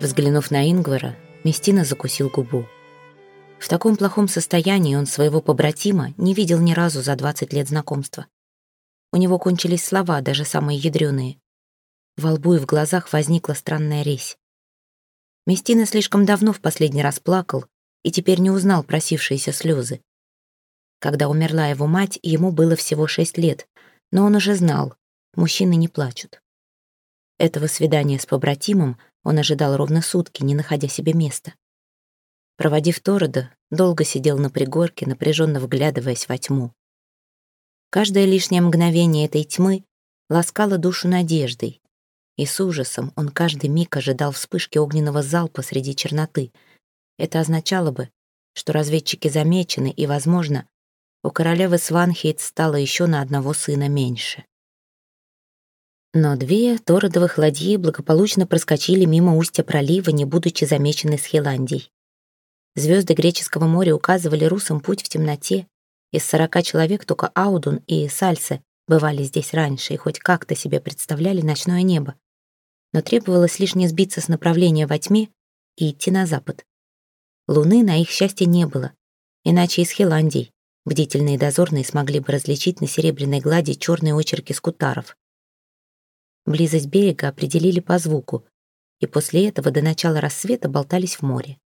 Взглянув на Ингвара, Местина закусил губу. В таком плохом состоянии он своего побратима не видел ни разу за 20 лет знакомства. У него кончились слова, даже самые ядреные. Во лбу и в глазах возникла странная резь. Местина слишком давно в последний раз плакал и теперь не узнал просившиеся слезы. Когда умерла его мать, ему было всего шесть лет, но он уже знал, мужчины не плачут. Этого свидания с побратимом он ожидал ровно сутки, не находя себе места. Проводив Торода, долго сидел на пригорке, напряженно вглядываясь во тьму. Каждое лишнее мгновение этой тьмы ласкало душу надеждой, и с ужасом он каждый миг ожидал вспышки огненного залпа среди черноты. Это означало бы, что разведчики замечены, и, возможно, у королевы Сванхейт стало еще на одного сына меньше. Но две тородовых ладьи благополучно проскочили мимо устья пролива, не будучи замечены с Хиландией. Звезды Греческого моря указывали русам путь в темноте. Из сорока человек только Аудун и Сальсе бывали здесь раньше и хоть как-то себе представляли ночное небо. Но требовалось лишь не сбиться с направления во тьме и идти на запад. Луны на их счастье не было, иначе из Хиландии бдительные дозорные смогли бы различить на серебряной глади черные очерки скутаров. Близость берега определили по звуку, и после этого до начала рассвета болтались в море.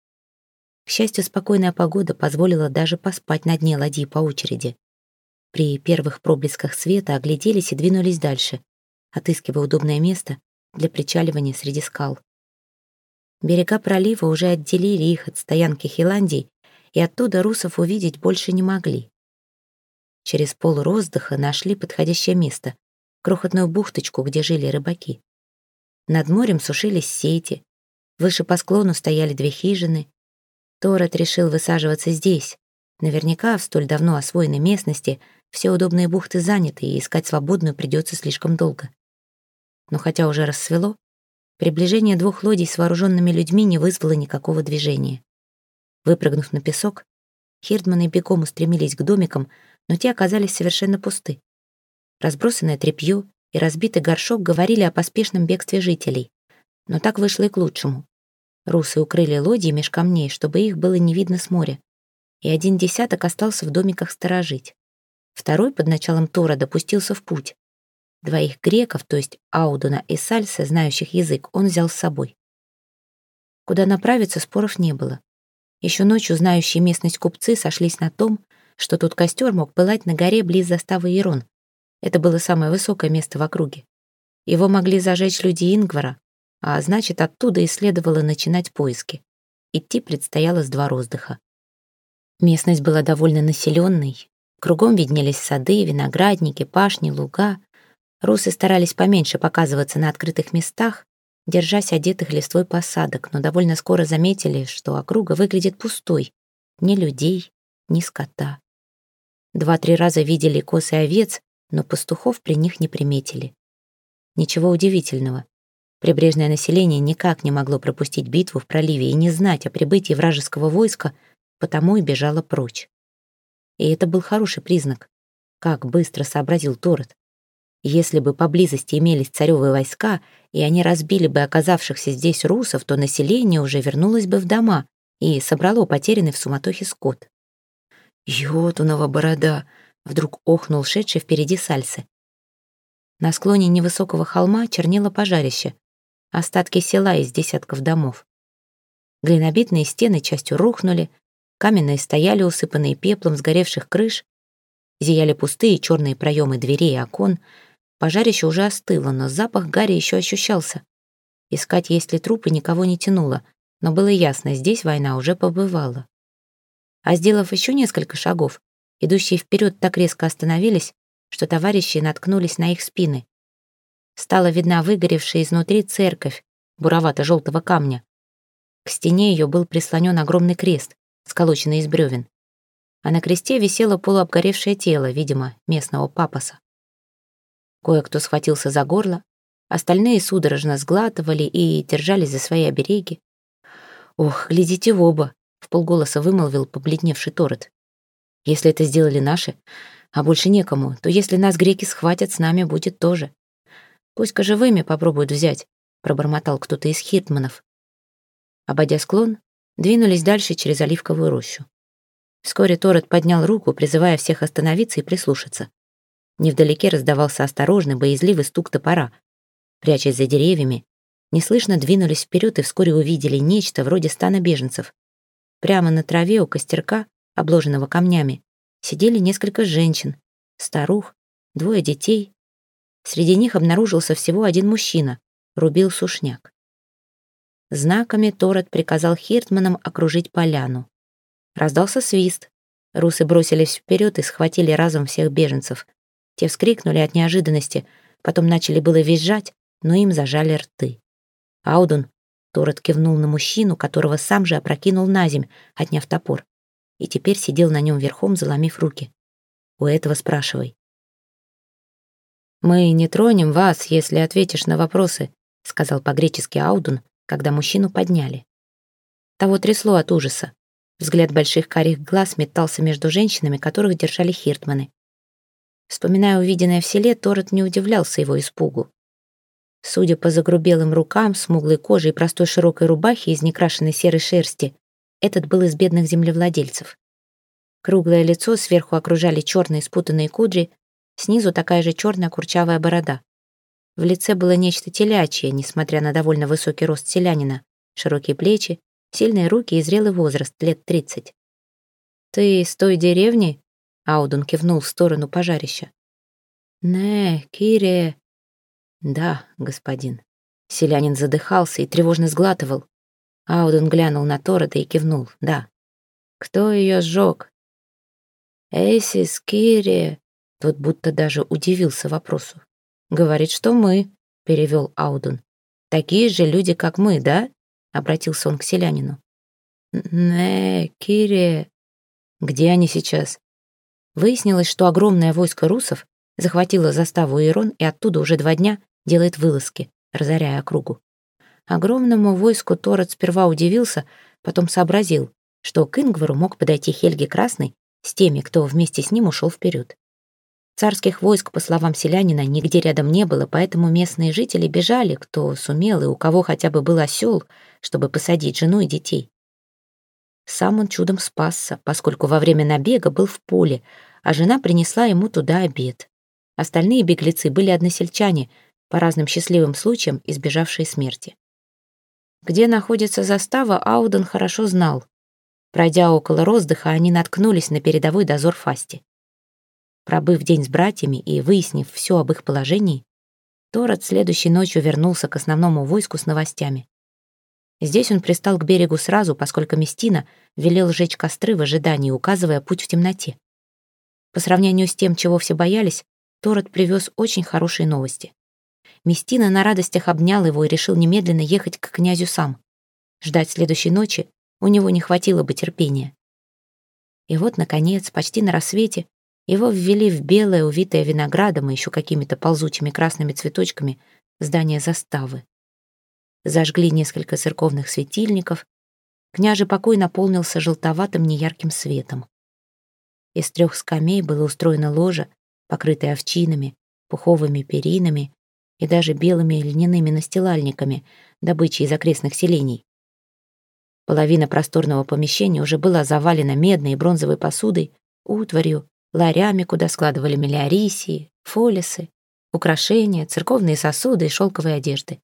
К счастью, спокойная погода позволила даже поспать на дне ладьи по очереди. При первых проблесках света огляделись и двинулись дальше, отыскивая удобное место для причаливания среди скал. Берега пролива уже отделили их от стоянки Хиландии, и оттуда русов увидеть больше не могли. Через пол роздыха нашли подходящее место, крохотную бухточку, где жили рыбаки. Над морем сушились сети, выше по склону стояли две хижины. Торет решил высаживаться здесь. Наверняка в столь давно освоенной местности все удобные бухты заняты, и искать свободную придется слишком долго. Но хотя уже рассвело, приближение двух лодий с вооруженными людьми не вызвало никакого движения. Выпрыгнув на песок, Хирдманы бегом устремились к домикам, но те оказались совершенно пусты. Разбросанное тряпье и разбитый горшок говорили о поспешном бегстве жителей. Но так вышло и к лучшему. Русы укрыли лодьи меж камней, чтобы их было не видно с моря. И один десяток остался в домиках сторожить. Второй под началом Тора допустился в путь. Двоих греков, то есть Аудуна и Сальса, знающих язык, он взял с собой. Куда направиться, споров не было. Еще ночью знающие местность купцы сошлись на том, что тут костер мог пылать на горе близ заставы Ирон, это было самое высокое место в округе. Его могли зажечь люди Ингвара, а значит, оттуда и следовало начинать поиски. Идти предстояло с два роздыха. Местность была довольно населенной. Кругом виднелись сады, виноградники, пашни, луга. Русы старались поменьше показываться на открытых местах, держась одетых листвой посадок, но довольно скоро заметили, что округа выглядит пустой. Ни людей, ни скота. Два-три раза видели косы овец, но пастухов при них не приметили. Ничего удивительного. Прибрежное население никак не могло пропустить битву в проливе и не знать о прибытии вражеского войска, потому и бежало прочь. И это был хороший признак. Как быстро сообразил Торет. Если бы поблизости имелись царевые войска, и они разбили бы оказавшихся здесь русов, то население уже вернулось бы в дома и собрало потерянный в суматохе скот. «Йотунова борода!» Вдруг охнул шедший впереди сальсы. На склоне невысокого холма чернело пожарище. Остатки села из десятков домов. Глинобитные стены частью рухнули, каменные стояли, усыпанные пеплом сгоревших крыш, зияли пустые черные проемы дверей и окон. Пожарище уже остыло, но запах гари еще ощущался. Искать, есть ли трупы, никого не тянуло, но было ясно, здесь война уже побывала. А сделав еще несколько шагов, Идущие вперед так резко остановились, что товарищи наткнулись на их спины. Стала видна выгоревшая изнутри церковь буровато-желтого камня. К стене ее был прислонен огромный крест, сколоченный из бревен. А на кресте висело полуобгоревшее тело, видимо, местного папаса. Кое-кто схватился за горло, остальные судорожно сглатывали и держались за свои обереги. «Ох, глядите в оба!» — в полголоса вымолвил побледневший Торет. Если это сделали наши, а больше некому, то если нас греки схватят, с нами будет тоже. Пусть-ка живыми попробуют взять, пробормотал кто-то из хитманов. Обойдя склон, двинулись дальше через оливковую рощу. Вскоре Торет поднял руку, призывая всех остановиться и прислушаться. Невдалеке раздавался осторожный, боязливый стук топора. Прячась за деревьями, неслышно двинулись вперед и вскоре увидели нечто вроде стана беженцев. Прямо на траве у костерка, обложенного камнями, сидели несколько женщин, старух, двое детей. Среди них обнаружился всего один мужчина, рубил сушняк. Знаками Торет приказал Хиртманам окружить поляну. Раздался свист. Русы бросились вперед и схватили разом всех беженцев. Те вскрикнули от неожиданности, потом начали было визжать, но им зажали рты. Аудун, Торет кивнул на мужчину, которого сам же опрокинул на земь, отняв топор, и теперь сидел на нем верхом, заломив руки. У этого спрашивай. «Мы не тронем вас, если ответишь на вопросы», сказал по-гречески Аудун, когда мужчину подняли. Того трясло от ужаса. Взгляд больших карих глаз метался между женщинами, которых держали хиртманы. Вспоминая увиденное в селе, Торет не удивлялся его испугу. Судя по загрубелым рукам, смуглой коже и простой широкой рубахе из некрашенной серой шерсти, этот был из бедных землевладельцев. Круглое лицо сверху окружали черные спутанные кудри, снизу такая же черная курчавая борода. В лице было нечто телячье, несмотря на довольно высокий рост селянина, широкие плечи, сильные руки и зрелый возраст, лет тридцать. «Ты из той деревни?» — Аудун кивнул в сторону пожарища. «Не, Кире...» «Да, господин». Селянин задыхался и тревожно сглатывал. Аудун глянул на Торода и кивнул. «Да». «Кто ее сжег?» «Эйсис Кире...» Тот будто даже удивился вопросу. «Говорит, что мы», — перевел Аудун. «Такие же люди, как мы, да?» — обратился он к селянину. «Не, Кире...» «Где они сейчас?» Выяснилось, что огромное войско русов захватило заставу Ирон и оттуда уже два дня делает вылазки, разоряя округу. Огромному войску Торет сперва удивился, потом сообразил, что к Ингвару мог подойти Хельги Красный с теми, кто вместе с ним ушел вперед. Царских войск, по словам селянина, нигде рядом не было, поэтому местные жители бежали, кто сумел и у кого хотя бы был осел, чтобы посадить жену и детей. Сам он чудом спасся, поскольку во время набега был в поле, а жена принесла ему туда обед. Остальные беглецы были односельчане, по разным счастливым случаям избежавшие смерти. Где находится застава, Ауден хорошо знал. Пройдя около роздыха, они наткнулись на передовой дозор Фасти. Пробыв день с братьями и выяснив все об их положении, Торот следующей ночью вернулся к основному войску с новостями. Здесь он пристал к берегу сразу, поскольку Местина велел сжечь костры в ожидании, указывая путь в темноте. По сравнению с тем, чего все боялись, Торот привез очень хорошие новости. Местина на радостях обнял его и решил немедленно ехать к князю сам. Ждать следующей ночи у него не хватило бы терпения. И вот, наконец, почти на рассвете, его ввели в белое, увитое виноградом и еще какими-то ползучими красными цветочками здание заставы. Зажгли несколько церковных светильников. Княжий покой наполнился желтоватым неярким светом. Из трех скамей было устроено ложе, покрытое овчинами, пуховыми перинами и даже белыми льняными настилальниками, добычей из окрестных селений. Половина просторного помещения уже была завалена медной и бронзовой посудой, утварью, ларями, куда складывали мелиорисии, фолисы, украшения, церковные сосуды и шелковые одежды.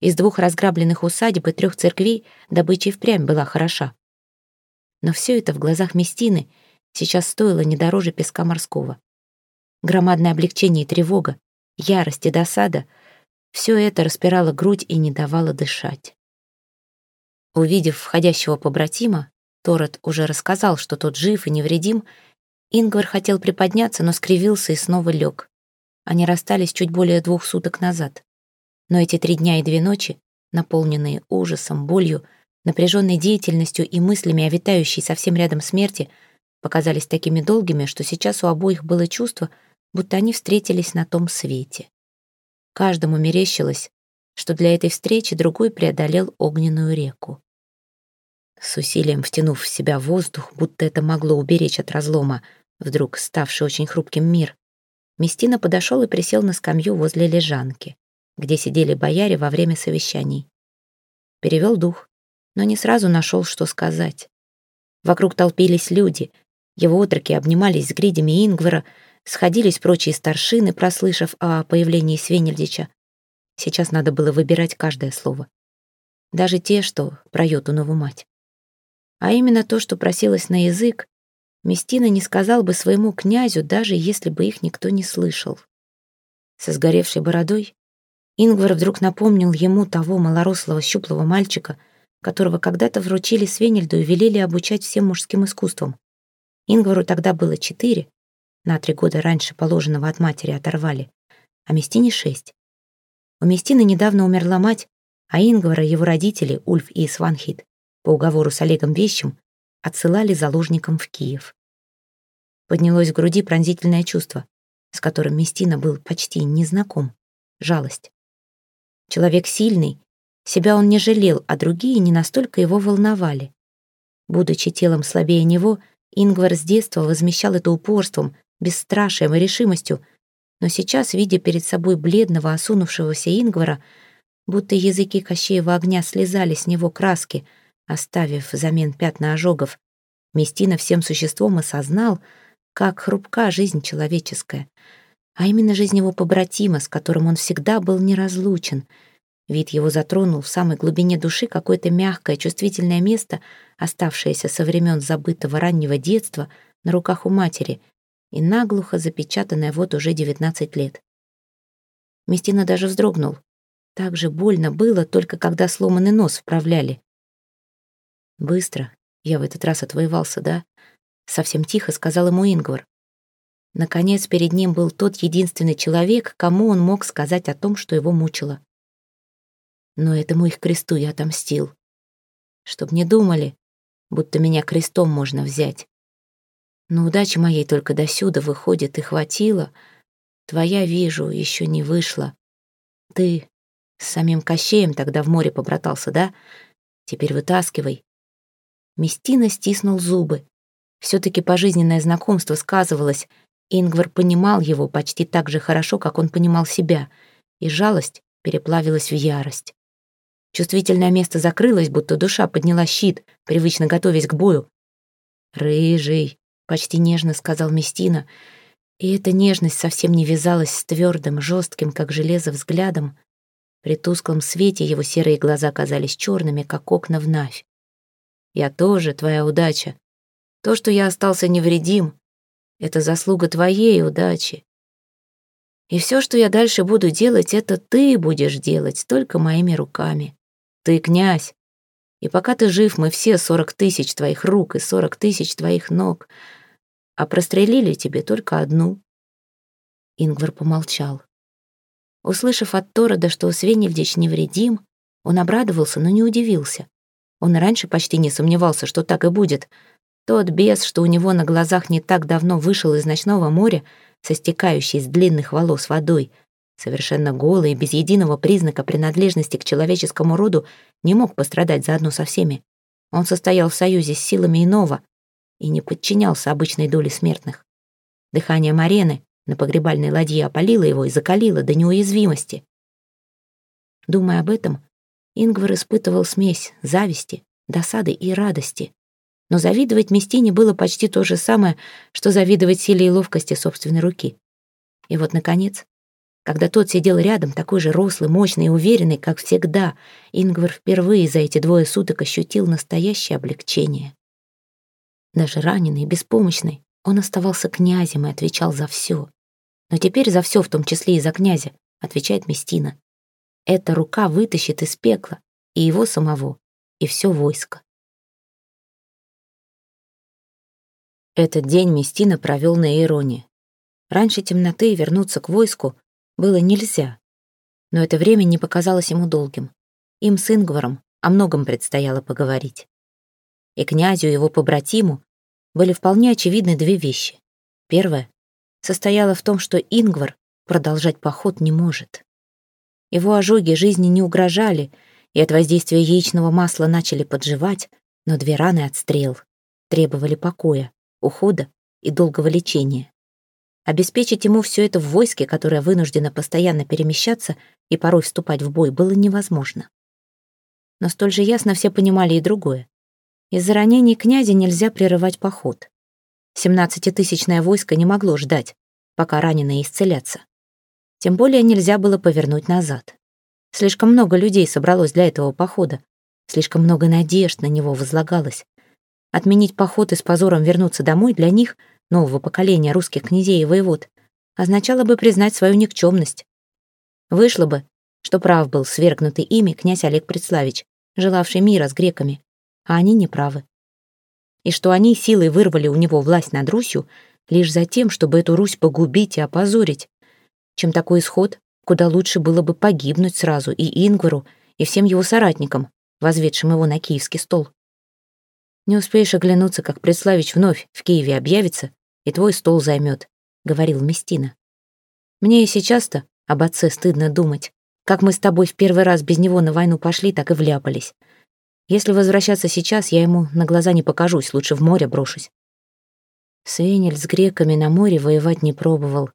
Из двух разграбленных усадеб и трех церквей добыча и впрямь была хороша. Но все это в глазах Местины сейчас стоило не дороже песка морского. Громадное облегчение и тревога, ярость и досада — все это распирало грудь и не давало дышать. Увидев входящего побратима, Торет уже рассказал, что тот жив и невредим, Ингвар хотел приподняться, но скривился и снова лег. Они расстались чуть более двух суток назад. Но эти три дня и две ночи, наполненные ужасом, болью, напряженной деятельностью и мыслями о витающей совсем рядом смерти, показались такими долгими, что сейчас у обоих было чувство, будто они встретились на том свете. Каждому мерещилось, что для этой встречи другой преодолел огненную реку. С усилием втянув в себя воздух, будто это могло уберечь от разлома, вдруг ставший очень хрупким мир, Местина подошел и присел на скамью возле лежанки, где сидели бояре во время совещаний. Перевел дух, но не сразу нашел, что сказать. Вокруг толпились люди. Его отроки обнимались с гридями Ингвара, сходились прочие старшины, прослышав о появлении Свенельдича. Сейчас надо было выбирать каждое слово. Даже те, что про Йотунову мать. А именно то, что просилось на язык, Местина не сказал бы своему князю, даже если бы их никто не слышал. Со сгоревшей бородой Ингвар вдруг напомнил ему того малорослого щуплого мальчика, которого когда-то вручили Свенельду и велели обучать всем мужским искусствам. Ингвару тогда было четыре, на три года раньше положенного от матери оторвали, а Местине шесть. У Местины недавно умерла мать, а Ингвара его родители, Ульф и Сванхит, по уговору с Олегом Вещим, отсылали заложникам в Киев. Поднялось в груди пронзительное чувство, с которым Местина был почти незнаком — жалость. Человек сильный, себя он не жалел, а другие не настолько его волновали. Будучи телом слабее него, Ингвар с детства возмещал это упорством, бесстрашием и решимостью, но сейчас, видя перед собой бледного, осунувшегося Ингвара, будто языки Кощеева огня слезали с него краски, оставив взамен пятна ожогов, Местина всем существом осознал, как хрупка жизнь человеческая, а именно жизнь его побратима, с которым он всегда был неразлучен. Вид его затронул в самой глубине души какое-то мягкое, чувствительное место, оставшееся со времен забытого раннего детства на руках у матери и наглухо запечатанное вот уже девятнадцать лет. Местина даже вздрогнул. Так же больно было, только когда сломанный нос вправляли. Быстро я в этот раз отвоевался, да? Совсем тихо сказал ему Ингвар. Наконец, перед ним был тот единственный человек, кому он мог сказать о том, что его мучило. Но этому их кресту я отомстил. Чтоб не думали, будто меня крестом можно взять. Но удачи моей только досюда выходит и хватило. Твоя, вижу, еще не вышла. Ты с самим Кощеем тогда в море побратался, да? Теперь вытаскивай. Местина стиснул зубы. Все-таки пожизненное знакомство сказывалось, Ингвар понимал его почти так же хорошо, как он понимал себя, и жалость переплавилась в ярость. Чувствительное место закрылось, будто душа подняла щит, привычно готовясь к бою. «Рыжий», — почти нежно сказал Местина, и эта нежность совсем не вязалась с твердым, жестким, как железо, взглядом. При тусклом свете его серые глаза казались черными, как окна в навь. «Я тоже твоя удача. То, что я остался невредим, это заслуга твоей удачи. И все, что я дальше буду делать, это ты будешь делать только моими руками. Ты князь. И пока ты жив, мы все сорок тысяч твоих рук и сорок тысяч твоих ног. А прострелили тебе только одну. Ингвар помолчал. Услышав от Торода, что Свенельдич невредим, он обрадовался, но не удивился. Он раньше почти не сомневался, что так и будет — тот бес, что у него на глазах не так давно вышел из ночного моря, со стекающей с длинных волос водой, совершенно голый, без единого признака принадлежности к человеческому роду, не мог пострадать заодно со всеми. Он состоял в союзе с силами иного и не подчинялся обычной доле смертных. Дыхание Марены на погребальной ладье опалило его и закалило до неуязвимости. Думая об этом, Ингвар испытывал смесь зависти, досады и радости. Но завидовать Местине было почти то же самое, что завидовать силе и ловкости собственной руки. И вот, наконец, когда тот сидел рядом, такой же рослый, мощный и уверенный, как всегда, Ингвар впервые за эти двое суток ощутил настоящее облегчение. Даже раненый, беспомощный, он оставался князем и отвечал за все. Но теперь за все, в том числе и за князя, отвечает Местина. Эта рука вытащит из пекла и его самого, и все войско. Этот день Местина провел на Иероне. Раньше темноты вернуться к войску было нельзя. Но это время не показалось ему долгим. Им с Ингваром о многом предстояло поговорить. И князю, его побратиму, были вполне очевидны две вещи. Первая состояла в том, что Ингвар продолжать поход не может. Его ожоги жизни не угрожали, и от воздействия яичного масла начали подживать, но две раны от стрел требовали покоя ухода и долгого лечения. Обеспечить ему все это в войске, которое вынуждено постоянно перемещаться и порой вступать в бой, было невозможно. Но столь же ясно все понимали и другое. Из-за ранений князя нельзя прерывать поход. Семнадцатитысячное войско не могло ждать, пока раненые исцелятся. Тем более нельзя было повернуть назад. Слишком много людей собралось для этого похода. Слишком много надежд на него возлагалось. Отменить поход и с позором вернуться домой для них, нового поколения русских князей и воевод, означало бы признать свою никчемность. Вышло бы, что прав был свергнутый ими князь Олег Предславич, желавший мира с греками, а они не правы. И что они силой вырвали у него власть над Русью лишь за тем, чтобы эту Русь погубить и опозорить, чем такой исход, куда лучше было бы погибнуть сразу и Ингвару, и всем его соратникам, возведшим его на киевский стол. Не успеешь оглянуться, как Предславич вновь в Киеве объявится и твой стол займет, говорил Местина. Мне и сейчас-то об отце стыдно думать. Как мы с тобой в первый раз без него на войну пошли, так и вляпались. Если возвращаться сейчас, я ему на глаза не покажусь, лучше в море брошусь. Свенель с греками на море воевать не пробовал.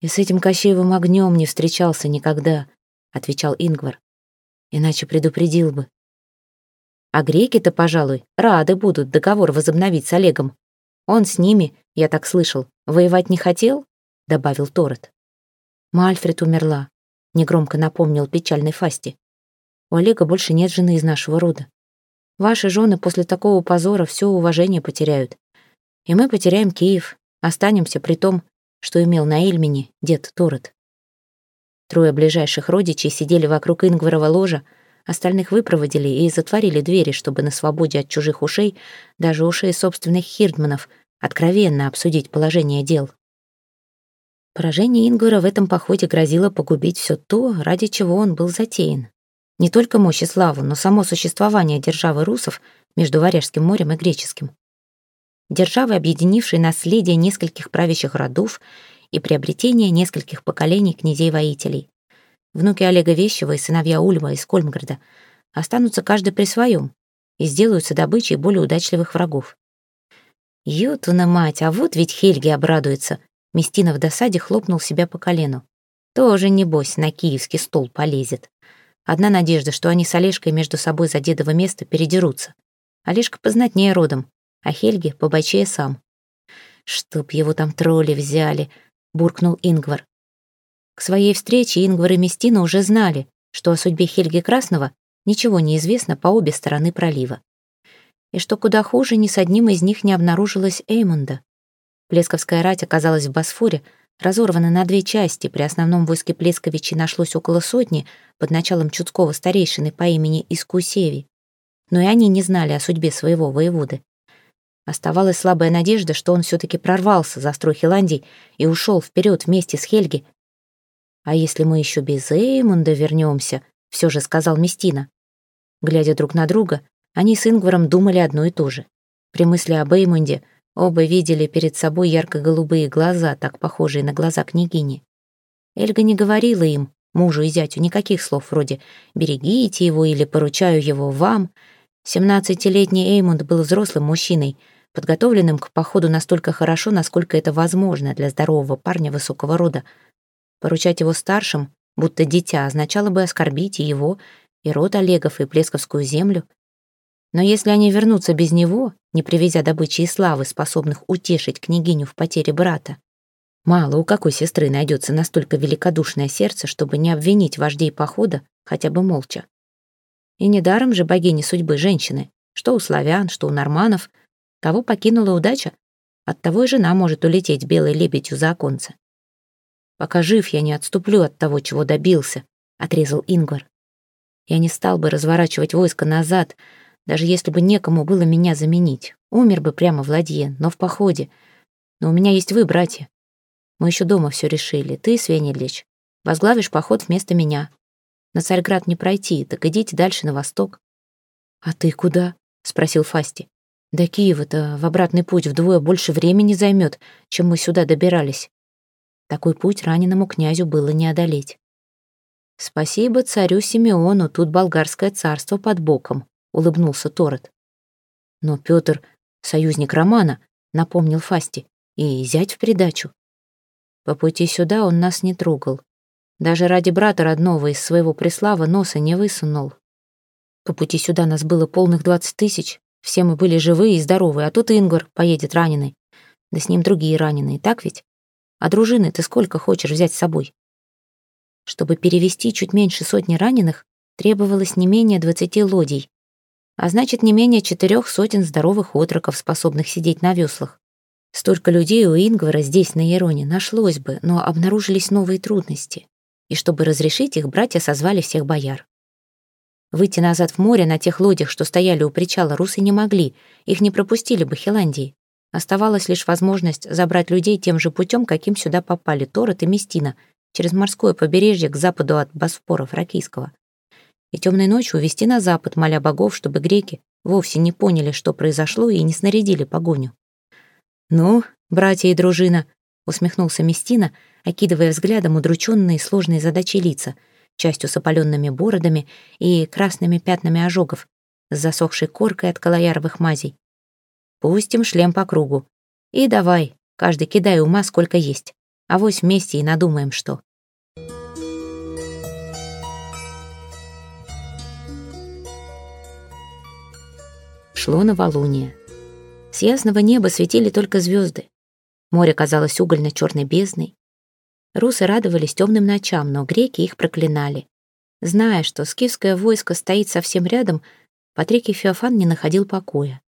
И с этим Кощеевым огнем не встречался никогда, отвечал Ингвар. Иначе предупредил бы. А греки-то, пожалуй, рады будут договор возобновить с Олегом. Он с ними, я так слышал, воевать не хотел, добавил Торет. Мальфред умерла, негромко напомнил печальной Фасти. У Олега больше нет жены из нашего рода. Ваши жены после такого позора все уважение потеряют. И мы потеряем Киев, останемся при том, что имел на Эльмине дед Торет. Трое ближайших родичей сидели вокруг Ингварова ложа, Остальных выпроводили и затворили двери, чтобы на свободе от чужих ушей, даже ушей собственных хирдманов, откровенно обсудить положение дел. Поражение Ингвара в этом походе грозило погубить все то, ради чего он был затеян. Не только мощь и славу, но само существование державы русов между Варяжским морем и Греческим. Державы, объединившей наследие нескольких правящих родов и приобретение нескольких поколений князей-воителей. Внуки Олега Вещева и сыновья Ульма из Кольмграда останутся каждый при своем и сделаются добычей более удачливых врагов. Ютуна мать, а вот ведь Хельги обрадуется. Местина в досаде хлопнул себя по колену. Тоже, небось, на киевский стол полезет. Одна надежда, что они с Олежкой между собой за дедово место передерутся. Олежка познатнее родом, а Хельги побочее сам. «Чтоб его там тролли взяли», — буркнул Ингвар. К своей встрече Ингвар и Местина уже знали, что о судьбе Хельги Красного ничего не известно по обе стороны пролива. И что куда хуже, ни с одним из них не обнаружилось Эймонда. Плесковская рать оказалась в Босфоре, разорвана на две части, при основном войске Плесковичей нашлось около сотни под началом чудского старейшины по имени Искусеви. Но и они не знали о судьбе своего воеводы. Оставалась слабая надежда, что он все-таки прорвался за строй Хиландий и ушел вперед вместе с Хельги, «А если мы еще без Эймунда вернемся?» — все же сказал Местина. Глядя друг на друга, они с Ингваром думали одно и то же. При мысли об Эймунде оба видели перед собой ярко-голубые глаза, так похожие на глаза княгини. Эльга не говорила им, мужу и зятю, никаких слов вроде «берегите его» или «поручаю его вам». Семнадцатилетний Эймунд был взрослым мужчиной, подготовленным к походу настолько хорошо, насколько это возможно для здорового парня высокого рода, Поручать его старшим, будто дитя, означало бы оскорбить и его, и род Олегов, и Плесковскую землю. Но если они вернутся без него, не привезя добычи и славы, способных утешить княгиню в потере брата, мало у какой сестры найдется настолько великодушное сердце, чтобы не обвинить вождей похода хотя бы молча. И недаром же богини судьбы женщины, что у славян, что у норманов, кого покинула удача, от того и жена может улететь белой лебедью за оконце. Пока жив, я не отступлю от того, чего добился», — отрезал Ингвар. «Я не стал бы разворачивать войско назад, даже если бы некому было меня заменить. Умер бы прямо в ладье, но в походе. Но у меня есть вы, братья. Мы еще дома все решили. Ты, Свенельич, возглавишь поход вместо меня. На Царьград не пройти, так идите дальше на восток». «А ты куда?» — спросил Фасти. «До Киева-то в обратный путь вдвое больше времени займет, чем мы сюда добирались». Такой путь раненому князю было не одолеть. «Спасибо царю Симеону, тут болгарское царство под боком», — улыбнулся Торет. «Но Петр — союзник Романа», — напомнил Фасти, — «и зять в придачу». По пути сюда он нас не трогал. Даже ради брата родного из своего преслава носа не высунул. По пути сюда нас было полных двадцать тысяч. Все мы были живые и здоровые, а тут Ингвар поедет раненый. Да с ним другие раненые, так ведь? А дружины ты сколько хочешь взять с собой? Чтобы перевести чуть меньше сотни раненых, требовалось не менее двадцати лодий, а значит, не менее четырех сотен здоровых отроков, способных сидеть на веслах. Столько людей у Ингвара здесь, на Ероне, нашлось бы, но обнаружились новые трудности. И чтобы разрешить их, братья созвали всех бояр. Выйти назад в море на тех лодях, что стояли у причала, русы не могли, их не пропустили бы Хиландии. Оставалась лишь возможность забрать людей тем же путем, каким сюда попали Торот и Местина, через морское побережье к западу от Босфора Фракийского и темной ночью увести на запад, моля богов, чтобы греки вовсе не поняли, что произошло, и не снарядили погоню. «Ну, братья и дружина», — усмехнулся Местина, окидывая взглядом удрученные сложные задачи лица, частью с опаленными бородами и красными пятнами ожогов, с засохшей коркой от колояровых мазей. «Пустим шлем по кругу. И давай, каждый кидай ума сколько есть. Авось вместе и надумаем, что». Шло новолуние. С ясного неба светили только звезды. Море казалось угольно-черной бездной. Русы радовались темным ночам, но греки их проклинали. Зная, что скифское войско стоит совсем рядом, Патрикий Феофан не находил покоя.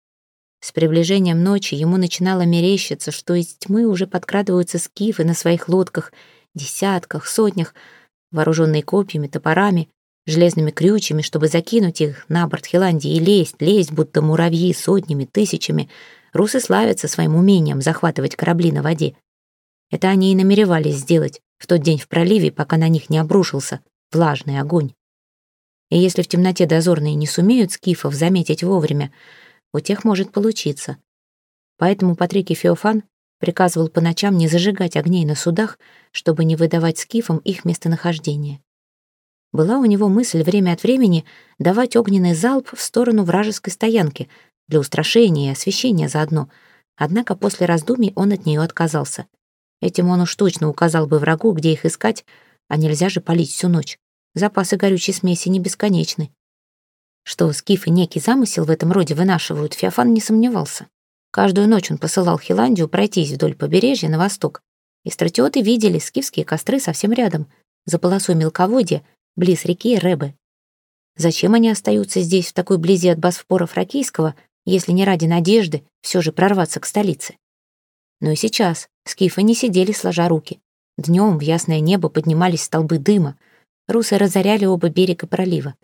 С приближением ночи ему начинало мерещиться, что из тьмы уже подкрадываются скифы на своих лодках, десятках, сотнях, вооруженные копьями, топорами, железными крючьями, чтобы закинуть их на борт Хиландии и лезть, лезть, будто муравьи сотнями, тысячами. Русы славятся своим умением захватывать корабли на воде. Это они и намеревались сделать в тот день в проливе, пока на них не обрушился влажный огонь. И если в темноте дозорные не сумеют скифов заметить вовремя, у тех может получиться. Поэтому Патрикий Феофан приказывал по ночам не зажигать огней на судах, чтобы не выдавать скифам их местонахождение. Была у него мысль время от времени давать огненный залп в сторону вражеской стоянки для устрашения и освещения заодно, однако после раздумий он от нее отказался. Этим он уж точно указал бы врагу, где их искать, а нельзя же палить всю ночь. Запасы горючей смеси не бесконечны. Что скифы некий замысел в этом роде вынашивают, Феофан не сомневался. Каждую ночь он посылал Хиландию пройтись вдоль побережья на восток. И стратиоты видели скифские костры совсем рядом, за полосой мелководья, близ реки Рэбе. Зачем они остаются здесь, в такой близи от Босфора Фракийского, если не ради надежды все же прорваться к столице? Но и сейчас скифы не сидели сложа руки. Днем в ясное небо поднимались столбы дыма. Русы разоряли оба берега пролива.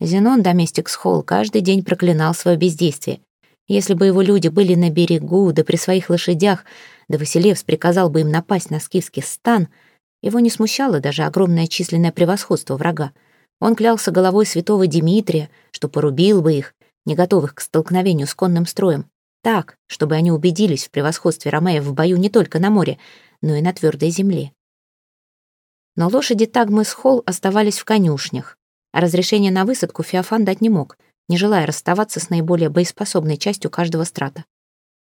Зенон, доместик Схол, каждый день проклинал свое бездействие. Если бы его люди были на берегу, да при своих лошадях, да Василевс приказал бы им напасть на скифский стан — его не смущало даже огромное численное превосходство врага. Он клялся головой святого Димитрия, что порубил бы их, не готовых к столкновению с конным строем, так, чтобы они убедились в превосходстве ромеев в бою не только на море, но и на твердой земле. Но лошади Тагмы с Холл оставались в конюшнях, разрешение на высадку Феофан дать не мог, не желая расставаться с наиболее боеспособной частью каждого страта.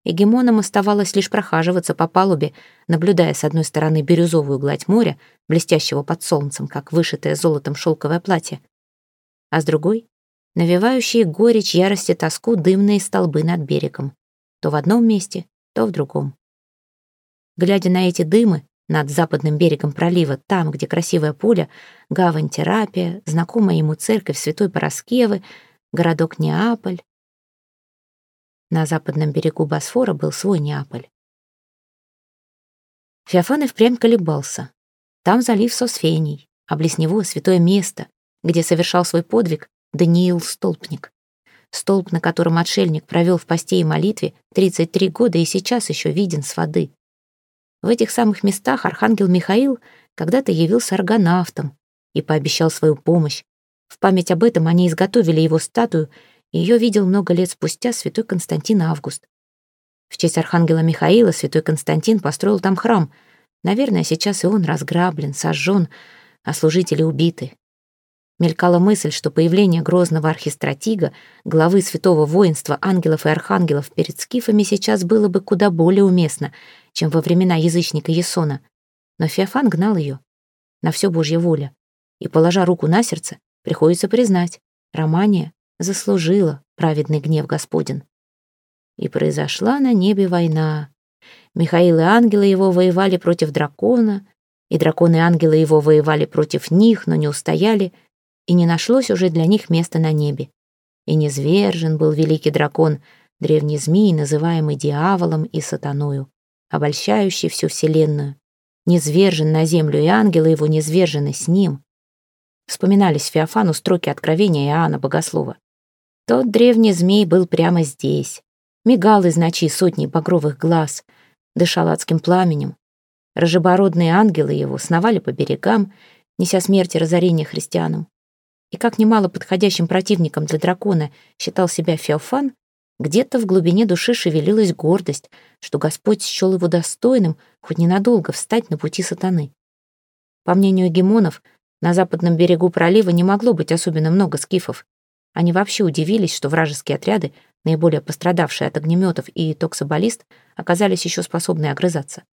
Егемонам оставалось лишь прохаживаться по палубе, наблюдая с одной стороны бирюзовую гладь моря, блестящего под солнцем, как вышитое золотом шелковое платье, а с другой — навевающие горечь, ярости, тоску дымные столбы над берегом. То в одном месте, то в другом. Глядя на эти дымы над западным берегом пролива, там, где красивая пуля, гавань Терапия, знакомая ему церковь Святой Пороскевы, городок Неаполь, на западном берегу Босфора был свой Неаполь. Феофан и впрямь колебался. Там залив Сосфений, а близ него святое место, где совершал свой подвиг Даниил Столпник. Столб, на котором отшельник провел в посте и молитве 33 года и сейчас еще виден с воды. В этих самых местах архангел Михаил когда-то явился аргонавтом и пообещал свою помощь. В память об этом они изготовили его статую ее видел много лет спустя святой Константин Август. В честь архангела Михаила святой Константин построил там храм. Наверное, сейчас и он разграблен, сожжен, а служители убиты. Мелькала мысль, что появление грозного архистратига, главы святого воинства ангелов и архангелов перед скифами сейчас было бы куда более уместно, чем во времена язычника Есона. Но Феофан гнал ее. На все Божья воля. И, положа руку на сердце, приходится признать, Романия заслужила праведный гнев Господен. И произошла на небе война. Михаил и ангелы его воевали против дракона, и драконы и ангелы его воевали против них, но не устояли, и не нашлось уже для них места на небе. И низвержен был великий дракон, древний змей, называемый дьяволом и сатаною, обольщающий всю вселенную. Низвержен на землю, и ангелы его низвержены с ним. Вспоминались Феофану строки откровения Иоанна Богослова. Тот древний змей был прямо здесь. Мигал из ночи сотни багровых глаз, дышал адским пламенем. Рожебородные ангелы его сновали по берегам, неся смерть и разорение христианам. И как немало подходящим противником для дракона считал себя Феофан, где-то в глубине души шевелилась гордость, что Господь счел его достойным хоть ненадолго встать на пути сатаны. По мнению гемонов, на западном берегу пролива не могло быть особенно много скифов, они вообще удивились, что вражеские отряды, наиболее пострадавшие от огнеметов и токсобаллист, оказались еще способны огрызаться.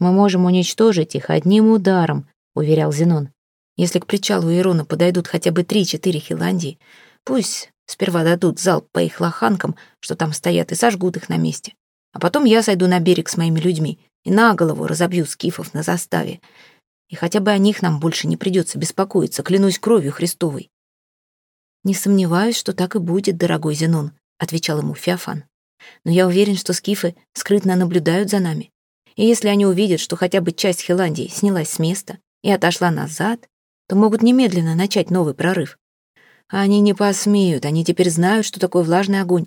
«Мы можем уничтожить их одним ударом», — уверял Зенон. «Если к причалу Ирона подойдут хотя бы три-четыре Хиландии, пусть сперва дадут залп по их лоханкам, что там стоят, и сожгут их на месте. А потом я сойду на берег с моими людьми и на голову разобью скифов на заставе. И хотя бы о них нам больше не придется беспокоиться, клянусь кровью Христовой. «Не сомневаюсь, что так и будет, дорогой Зенон», — отвечал ему Феофан. «Но я уверен, что скифы скрытно наблюдают за нами. И если они увидят, что хотя бы часть Хиландии снялась с места и отошла назад, то могут немедленно начать новый прорыв. Они не посмеют, они теперь знают, что такое влажный огонь.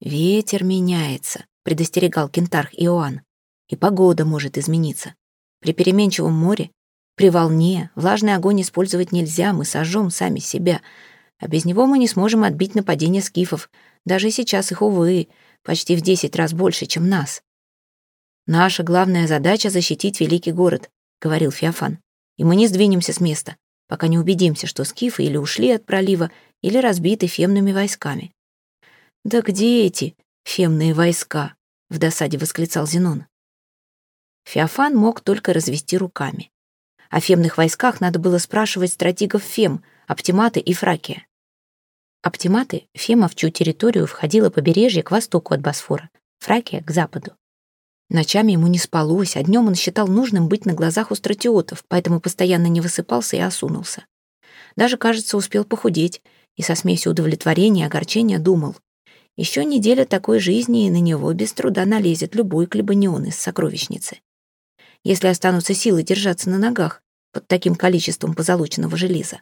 «Ветер меняется», — предостерегал кентарх Иоанн, «и погода может измениться. При переменчивом море, при волне, влажный огонь использовать нельзя, мы сожжем сами себя, а без него мы не сможем отбить нападение скифов. Даже сейчас их, увы, почти в десять раз больше, чем нас. «Наша главная задача — защитить великий город», — говорил Феофан. «И мы не сдвинемся с места, пока не убедимся, что скифы или ушли от пролива, или разбиты фемными войсками». «Да где эти фемные войска?» — в досаде восклицал Зенон. Феофан мог только развести руками. О фемных войсках надо было спрашивать стратегов фем — Оптиматы и Фракия. Оптиматы — Фема, в чью территорию входило побережье к востоку от Босфора, Фракия — к западу. Ночами ему не спалось, а днем он считал нужным быть на глазах у стратиотов, поэтому постоянно не высыпался и осунулся. Даже, кажется, успел похудеть, и со смесью удовлетворения и огорчения думал. Еще неделя такой жизни, и на него без труда налезет любой клебанион из сокровищницы. Если останутся силы держаться на ногах под таким количеством позолоченного железа.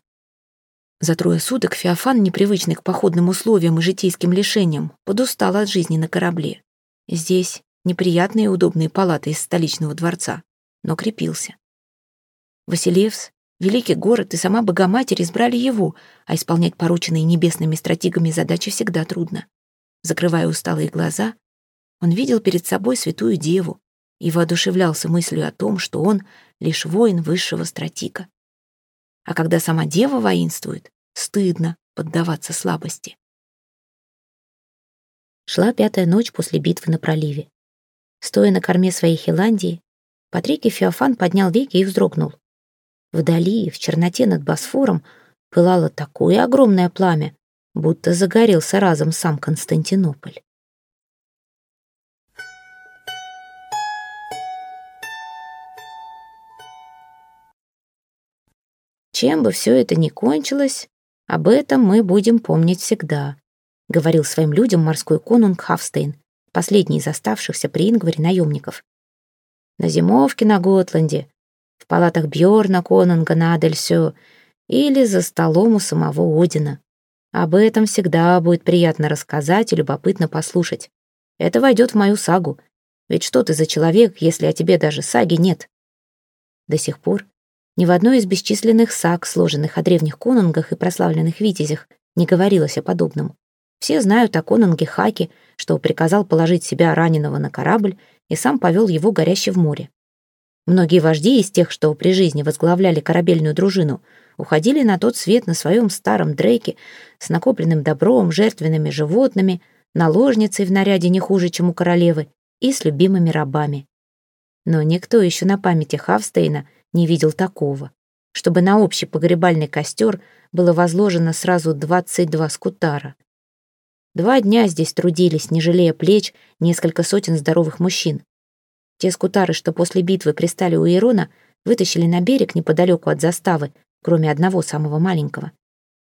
За трое суток Феофан, непривычный к походным условиям и житейским лишениям, подустал от жизни на корабле. Здесь неприятные удобные палаты из столичного дворца, но крепился. Василевс, великий город и сама Богоматерь избрали его, а исполнять порученные небесными стратегами задачи всегда трудно. Закрывая усталые глаза, он видел перед собой святую деву и воодушевлялся мыслью о том, что он лишь воин высшего стратика. А когда сама дева воинствует, стыдно поддаваться слабости. Шла пятая ночь после битвы на проливе. Стоя на корме своей Хиландии, Патрик и Феофан поднял веки и вздрогнул. Вдали, в черноте над Босфором, пылало такое огромное пламя, будто загорелся разом сам Константинополь. Чем бы все это ни кончилось, об этом мы будем помнить всегда, говорил своим людям морской конунг Хавстейн, последний из оставшихся при Ингваре наемников. На зимовке на Готланде, в палатах Бьорна конунга на Адельсё или за столом у самого Одина. Об этом всегда будет приятно рассказать и любопытно послушать. Это войдет в мою сагу. Ведь что ты за человек, если о тебе даже саги нет? До сих пор ни в одной из бесчисленных саг, сложенных о древних конунгах и прославленных витязях, не говорилось о подобном. Все знают о конунге Хаке, что приказал положить себя раненого на корабль и сам повел его горяще в море. Многие вожди из тех, что при жизни возглавляли корабельную дружину, уходили на тот свет на своем старом дрейке с накопленным добром, жертвенными животными, наложницей в наряде не хуже, чем у королевы, и с любимыми рабами. Но никто еще на памяти Хавстейна не видел такого. чтобы на общий погребальный костер было возложено сразу 22 скутара. Два дня здесь трудились, не жалея плеч, несколько сотен здоровых мужчин. Те скутары, что после битвы пристали у Ирона, вытащили на берег неподалеку от заставы, кроме одного самого маленького.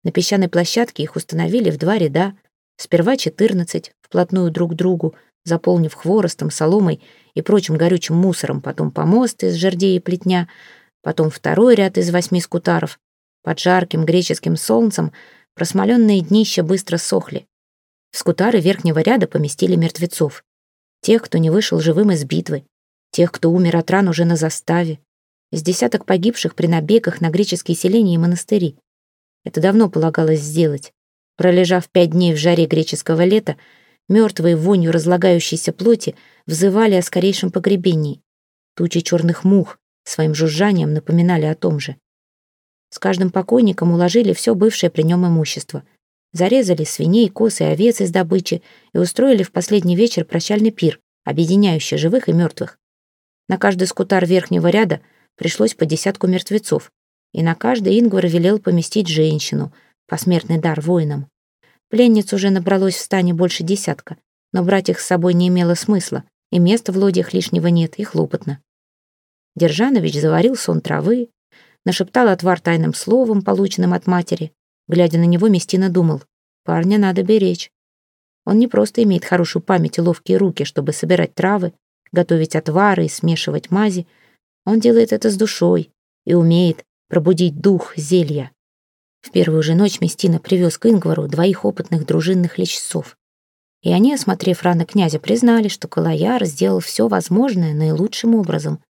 На песчаной площадке их установили в два ряда, сперва 14, вплотную друг к другу, заполнив хворостом, соломой и прочим горючим мусором, потом помост из жердей и плетня, потом второй ряд из восьми скутаров. Под жарким греческим солнцем просмоленные днища быстро сохли. В скутары верхнего ряда поместили мертвецов. Тех, кто не вышел живым из битвы, тех, кто умер от ран уже на заставе, из десяток погибших при набегах на греческие селения и монастыри. Это давно полагалось сделать. Пролежав пять дней в жаре греческого лета, мертвые вонью разлагающейся плоти взывали о скорейшем погребении. Тучи черных мух своим жужжанием напоминали о том же. С каждым покойником уложили все бывшее при нем имущество. Зарезали свиней, коз и овец из добычи и устроили в последний вечер прощальный пир, объединяющий живых и мертвых. На каждый скутар верхнего ряда пришлось по десятку мертвецов, и на каждый Ингвар велел поместить женщину, посмертный дар воинам. Пленниц уже набралось в стане больше десятка, но брать их с собой не имело смысла, и места в лодьях лишнего нет, и хлопотно. Держанович заварил сон травы, нашептал отвар тайным словом, полученным от матери. Глядя на него, Местина думал, парня надо беречь. Он не просто имеет хорошую память и ловкие руки, чтобы собирать травы, готовить отвары и смешивать мази. Он делает это с душой и умеет пробудить дух зелья. В первую же ночь Местина привез к Ингвару двоих опытных дружинных лечцов. И они, осмотрев раны князя, признали, что Калаяр сделал все возможное наилучшим образом.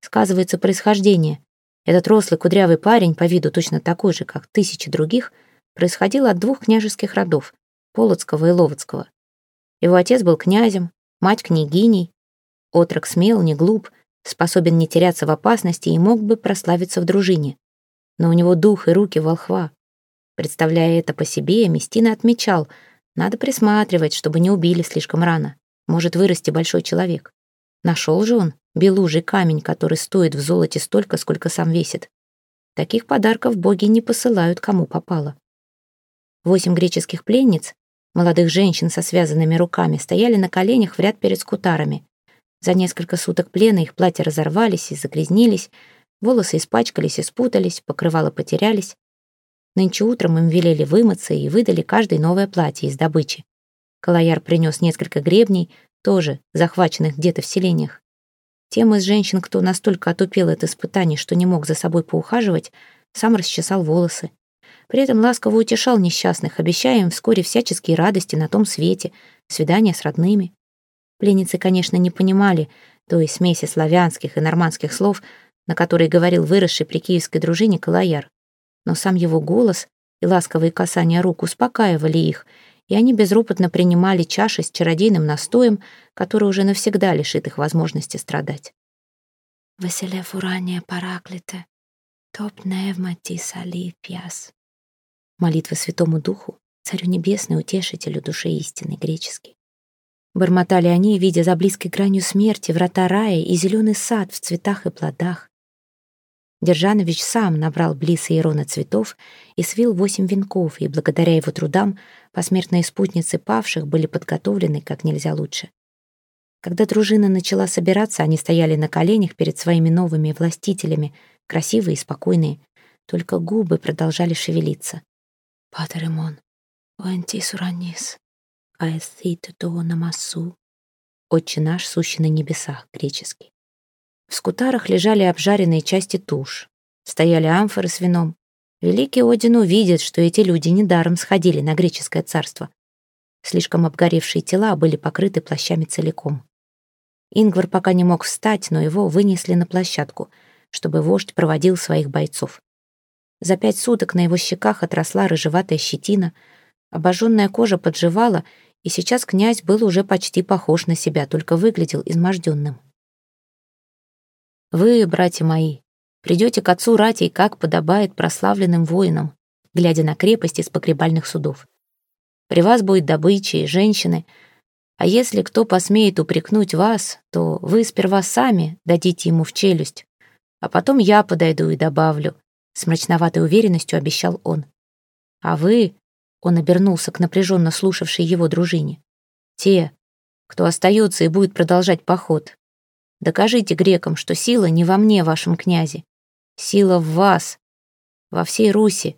Сказывается происхождение. Этот рослый кудрявый парень, по виду точно такой же, как тысячи других, происходил от двух княжеских родов — Полоцкого и Ловоцкого. Его отец был князем, мать княгиней. Отрок смел, не глуп, способен не теряться в опасности и мог бы прославиться в дружине. Но у него дух и руки волхва. Представляя это по себе, Местина отмечал, надо присматривать, чтобы не убили слишком рано. Может вырасти большой человек. Нашел же он белужий камень, который стоит в золоте столько, сколько сам весит. Таких подарков боги не посылают кому попало. Восемь греческих пленниц, молодых женщин со связанными руками, стояли на коленях в ряд перед скутарами. За несколько суток плена их платья разорвались и загрязнились, волосы испачкались и спутались, покрывала потерялись. Нынче утром им велели вымыться и выдали каждой новое платье из добычи. Калаяр принес несколько гребней, тоже захваченных где-то в селениях. Тем из женщин, кто настолько отупел от испытаний, что не мог за собой поухаживать, сам расчесал волосы. При этом ласково утешал несчастных, обещая им вскоре всяческие радости на том свете, свидания с родными. Пленницы, конечно, не понимали той смеси славянских и нормандских слов, на которые говорил выросший при киевской дружине Калаяр но сам его голос и ласковые касания рук успокаивали их, и они безропотно принимали чаши с чародейным настоем, который уже навсегда лишит их возможности страдать. «Василе фурания параклите, топ невматис алипьяс». Молитва Святому Духу, Царю Небесный, Утешителю души истины, греческий. Бормотали они, видя за близкой гранью смерти врата рая и зеленый сад в цветах и плодах, Держанович сам набрал близ Иерона цветов и свил восемь венков, и благодаря его трудам посмертные спутницы павших были подготовлены как нельзя лучше. Когда дружина начала собираться, они стояли на коленях перед своими новыми властителями, красивые и спокойные, только губы продолжали шевелиться. «Патер Эмон, оэнтис уранис, аэсит до намасу». «Отче наш, сущий на небесах», греческий. В скутарах лежали обжаренные части туш. Стояли амфоры с вином. Великий Один увидит, что эти люди недаром сходили на греческое царство. Слишком обгоревшие тела были покрыты плащами целиком. Ингвар пока не мог встать, но его вынесли на площадку, чтобы вождь проводил своих бойцов. За пять суток на его щеках отросла рыжеватая щетина, обожженная кожа подживала, и сейчас князь был уже почти похож на себя, только выглядел изможденным. Вы, братья мои, придете к отцу ратей, как подобает прославленным воинам, глядя на крепость из погребальных судов. При вас будет добыча и женщины, а если кто посмеет упрекнуть вас, то вы сперва сами дадите ему в челюсть, а потом я подойду и добавлю, с мрачноватой уверенностью обещал он. А вы, он обернулся к напряженно слушавшей его дружине, те, кто остается и будет продолжать поход. Докажите грекам, что сила не во мне, вашем князе. Сила в вас, во всей Руси.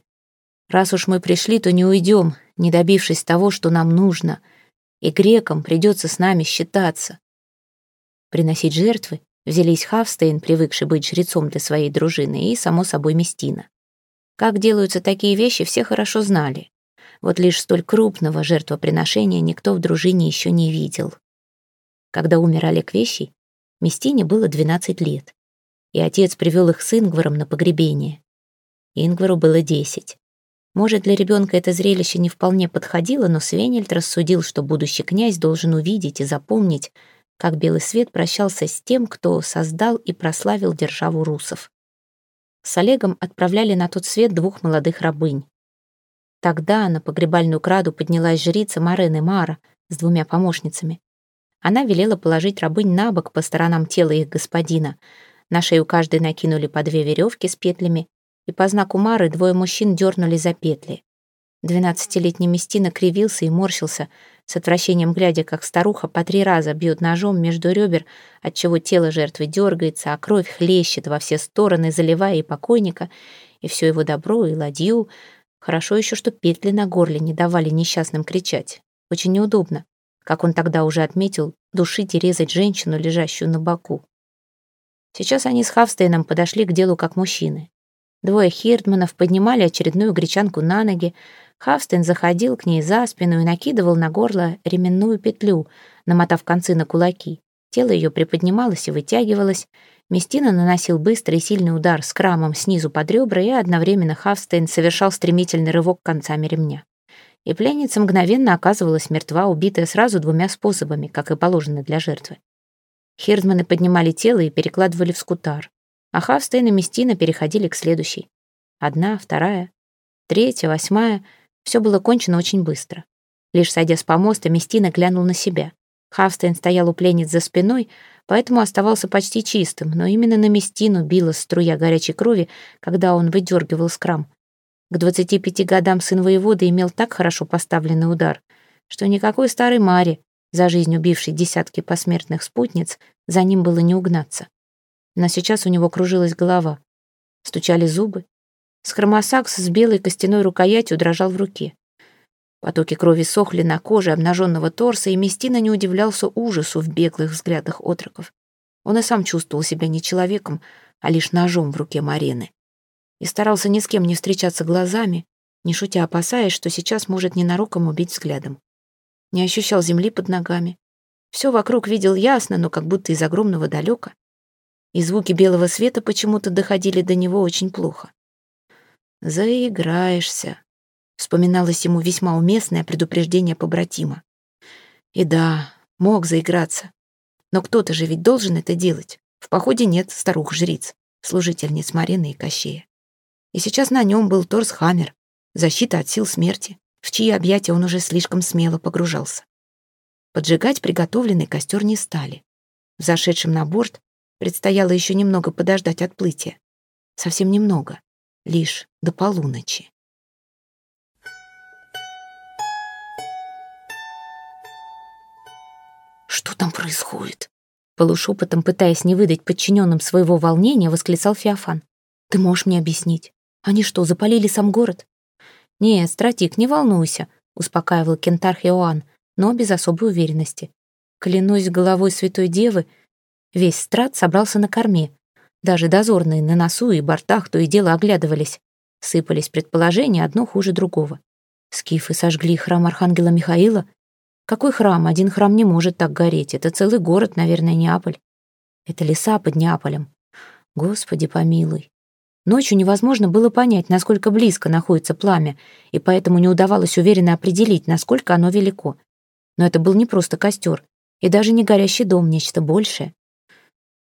Раз уж мы пришли, то не уйдем, не добившись того, что нам нужно, и грекам придется с нами считаться. Приносить жертвы взялись Хавстейн, привыкший быть жрецом для своей дружины, и, само собой, Местина. Как делаются такие вещи, все хорошо знали. Вот лишь столь крупного жертвоприношения никто в дружине еще не видел. Когда умер Олег Вещий, Местине было 12 лет, и отец привел их с Ингваром на погребение. Ингвару было 10. Может, для ребенка это зрелище не вполне подходило, но Свенельд рассудил, что будущий князь должен увидеть и запомнить, как белый свет прощался с тем, кто создал и прославил державу русов. С Олегом отправляли на тот свет двух молодых рабынь. Тогда на погребальную краду поднялась жрица Марены Мара с двумя помощницами. Она велела положить рабынь на бок по сторонам тела их господина. На шею каждой накинули по две веревки с петлями, и по знаку Мары двое мужчин дернули за петли. Двенадцатилетний Местина кривился и морщился, с отвращением глядя, как старуха по три раза бьет ножом между ребер, отчего тело жертвы дергается, а кровь хлещет во все стороны, заливая и покойника, и все его добро, и ладью. Хорошо еще, что петли на горле не давали несчастным кричать. Очень неудобно как он тогда уже отметил, душить и резать женщину, лежащую на боку. Сейчас они с Хавстейном подошли к делу как мужчины. Двое хирдманов поднимали очередную гречанку на ноги, Хавстейн заходил к ней за спину и накидывал на горло ременную петлю, намотав концы на кулаки. Тело ее приподнималось и вытягивалось. Местина наносил быстрый и сильный удар с крамом снизу под ребра, и одновременно Хавстейн совершал стремительный рывок концами ремня и пленница мгновенно оказывалась мертва, убитая сразу двумя способами, как и положено для жертвы. Хердманы поднимали тело и перекладывали в скутар, а Хавстейн и Местина переходили к следующей. Одна, вторая, третья, восьмая. Все было кончено очень быстро. Лишь сойдя с помоста, Местина глянул на себя. Хавстейн стоял у пленниц за спиной, поэтому оставался почти чистым, но именно на Местину била струя горячей крови, когда он выдергивал скрам. К 25 годам сын воевода имел так хорошо поставленный удар, что никакой старой Маре, за жизнь убившей десятки посмертных спутниц, за ним было не угнаться. Но сейчас у него кружилась голова. Стучали зубы. Схромосакс с белой костяной рукоятью дрожал в руке. Потоки крови сохли на коже обнаженного торса, и Местина не удивлялся ужасу в беглых взглядах отроков. Он и сам чувствовал себя не человеком, а лишь ножом в руке Марены и старался ни с кем не встречаться глазами, не шутя опасаясь, что сейчас может ненароком убить взглядом. Не ощущал земли под ногами. Все вокруг видел ясно, но как будто из огромного далека. И звуки белого света почему-то доходили до него очень плохо. «Заиграешься», — вспоминалось ему весьма уместное предупреждение побратима. И да, мог заиграться. Но кто-то же ведь должен это делать. В походе нет старух-жриц, служительниц Марины и Кощея. И сейчас на нем был торс Хаммер, защита от сил смерти, в чьи объятия он уже слишком смело погружался. Поджигать приготовленный костер не стали. Зашедшим на борт предстояло еще немного подождать отплытия. Совсем немного, лишь до полуночи. «Что там происходит?» Полушепотом, пытаясь не выдать подчиненным своего волнения, восклицал Феофан. «Ты можешь мне объяснить?» Они что, запалили сам город? «Нет, стратик, не волнуйся», — успокаивал кентарх Иоанн, но без особой уверенности. Клянусь головой святой девы, весь страт собрался на корме. Даже дозорные на носу и бортах то и дело оглядывались. Сыпались предположения, одно хуже другого. Скифы сожгли храм Архангела Михаила. Какой храм? Один храм не может так гореть. Это целый город, наверное, Неаполь. Это леса под Неаполем. Господи помилуй. Ночью невозможно было понять, насколько близко находится пламя, и поэтому не удавалось уверенно определить, насколько оно велико. Но это был не просто костер, и даже не горящий дом, нечто большее.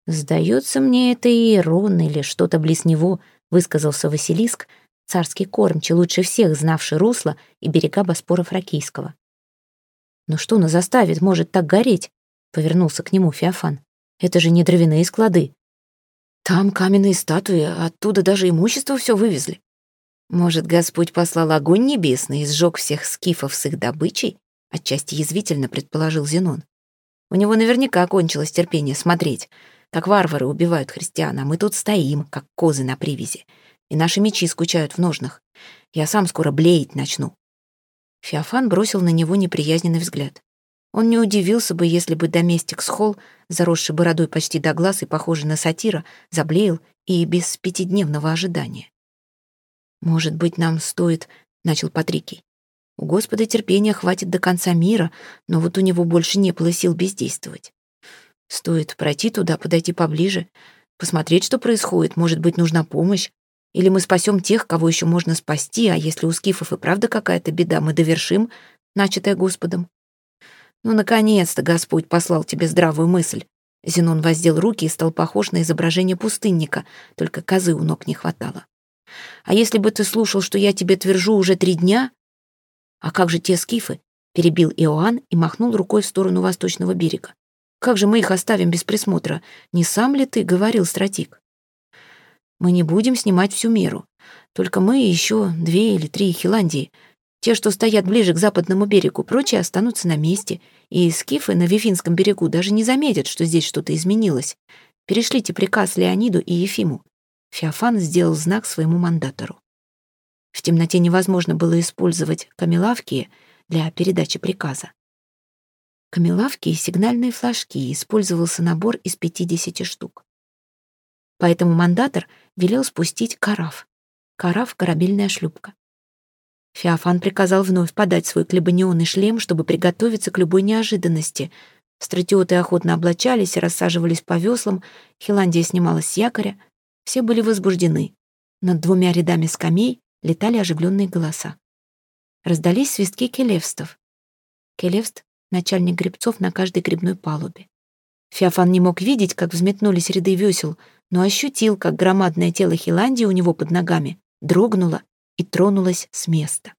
«Сдается мне, это Иерон или что-то близ него», — высказался Василиск, царский кормчий, лучше всех знавший русло и берега Боспора Фракийского. «Но что нас заставит, может так гореть?» — повернулся к нему Феофан. «Это же не дровяные склады». Там каменные статуи, оттуда даже имущество все вывезли. Может, Господь послал огонь небесный и сжег всех скифов с их добычей? Отчасти язвительно предположил Зенон. У него наверняка кончилось терпение смотреть, как варвары убивают христиан, а мы тут стоим, как козы на привязи, и наши мечи скучают в ножнах. Я сам скоро блеять начну». Феофан бросил на него неприязненный взгляд. Он не удивился бы, если бы доместик Схол, заросший бородой почти до глаз и похожий на сатира, заблеял и без пятидневного ожидания. «Может быть, нам стоит...» — начал Патрикий. У Господа терпения хватит до конца мира, но вот у него больше не было сил бездействовать. Стоит пройти туда, подойти поближе, посмотреть, что происходит, может быть, нужна помощь. Или мы спасем тех, кого еще можно спасти, а если у скифов и правда какая-то беда, мы довершим, начатое Господом. Ну, наконец-то Господь послал тебе здравую мысль. Зенон воздел руки и стал похож на изображение пустынника, только козы у ног не хватало. А если бы ты слушал, что я тебе твержу уже три дня, «А как же те скифы?» — перебил Иоанн и махнул рукой в сторону восточного берега. «Как же мы их оставим без присмотра? Не сам ли ты говорил, стратик?» «Мы не будем снимать всю меру. Только мы и еще две или три Хиландии. Те, что стоят ближе к западному берегу, прочие останутся на месте, и скифы на Вифинском берегу даже не заметят, что здесь что-то изменилось. Перешлите приказ Леониду и Ефиму». Феофан сделал знак своему мандатору. В темноте невозможно было использовать камелавки для передачи приказа. Камелавки и сигнальные флажки использовался набор из 50 штук. Поэтому мандатор велел спустить караф. Караф — корабельная шлюпка. Феофан приказал вновь подать свой клебанионный шлем, чтобы приготовиться к любой неожиданности. Стратиоты охотно облачались и рассаживались по веслам, Хиландия снималась с якоря. Все были возбуждены. Над двумя рядами скамей летали оживленные голоса. Раздались свистки келевстов. Келевст — начальник гребцов на каждой грибной палубе. Феофан не мог видеть, как взметнулись ряды весел, но ощутил, как громадное тело Хиландии у него под ногами дрогнуло и тронулось с места.